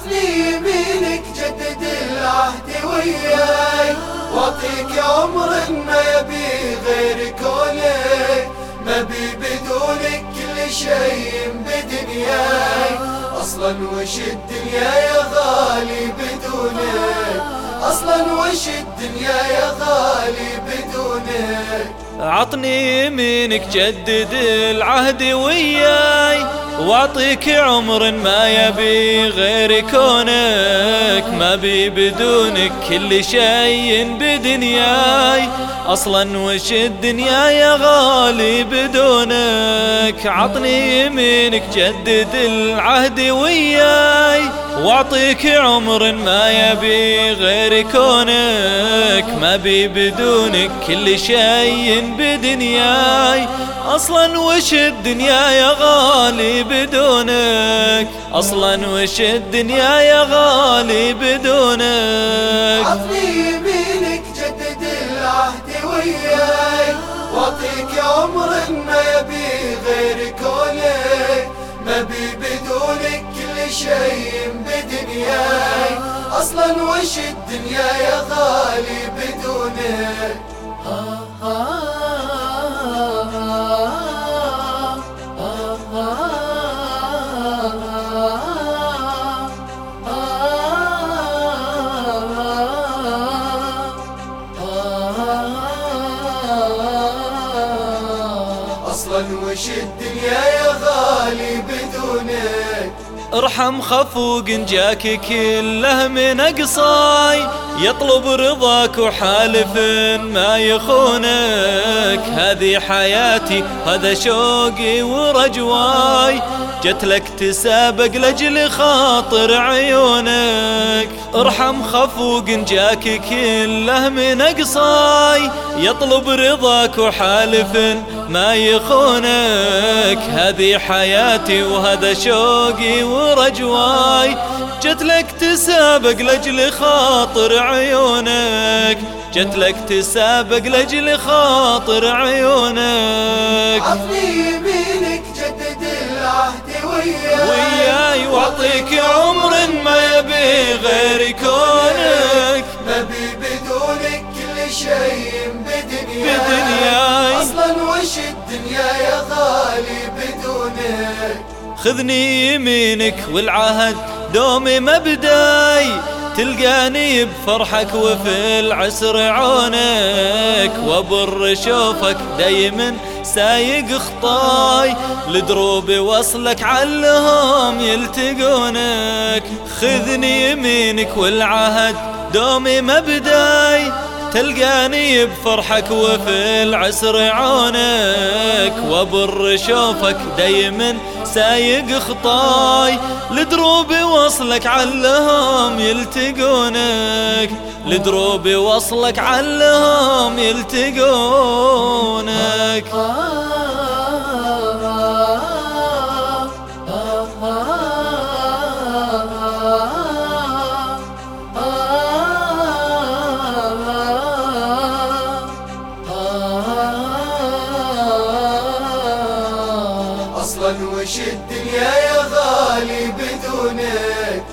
عطني يمينك جدد العهد وياي. واعطيك عمر ما يبي غير كونك ما بي بدونك كل شيء بدنياي. أصلا وش الدنيا يا غالي بدونك؟ أصلا وش الدنيا يا غالي بدونك؟ عطني يمينك جدد العهد وياي. واعطيك عمر ما يبي غير كونك ما بي بدونك كل شيء بدنياي. أصلا وش الدنيا يا غالي بدونك؟ عطني يمينك جدد العهد وياي. واعطيك عمر ما يبي غير كونك ما بي بدونك كل شيء بدنياي. أصلا وش الدنيا يا غالي بدونك؟ أصلا وش الدنيا يا غالي بدونك؟ عطني يمينك جدد العهد وياي. واعطيك عمر ما يبي غير كونك. وش الدنيا يا غالي بدونك أصلا وش الدنيا يا غالي بدونك ارحم خفوق جاك كله من اقصاي. يطلب رضاك وحالف ما يخونك. هذه حياتي هذا شوقي ورجواي. جت لك تسابق لاجل خاطر عيونك. ارحم خفوق جاك كله من اقصاي. يطلب رضاك وحالف ما يخونك. هذه حياتي وهذا شوقي ورجواي جت لك تسابق لأجل خاطر عيونك. جت لك تسابق لأجل خاطر عيونك. عطني يمينك جدد العهد وياي. وياي وأعطيك عمر ما يبي غير كونك. ما بي بدونك كل شيء بدنياي. بدنياي. أصلا وش الدنيا يا غالي؟ خذني يمينك والعهد دومي مبداي تلقاني بفرحك وفي العسر عونك وبر شوفك دايما سايق خطاي لدروب وصلك علهم يلتقونك. خذني يمينك والعهد دومي مبداي تلقاني بفرحك وفي العسر عونك وبر شوفك دايما سايق خطاي. لدروب وصلك علهم يلتقونك لدروب وصلك علهم يلتقونك. وش الدنيا يا غالي بدونك.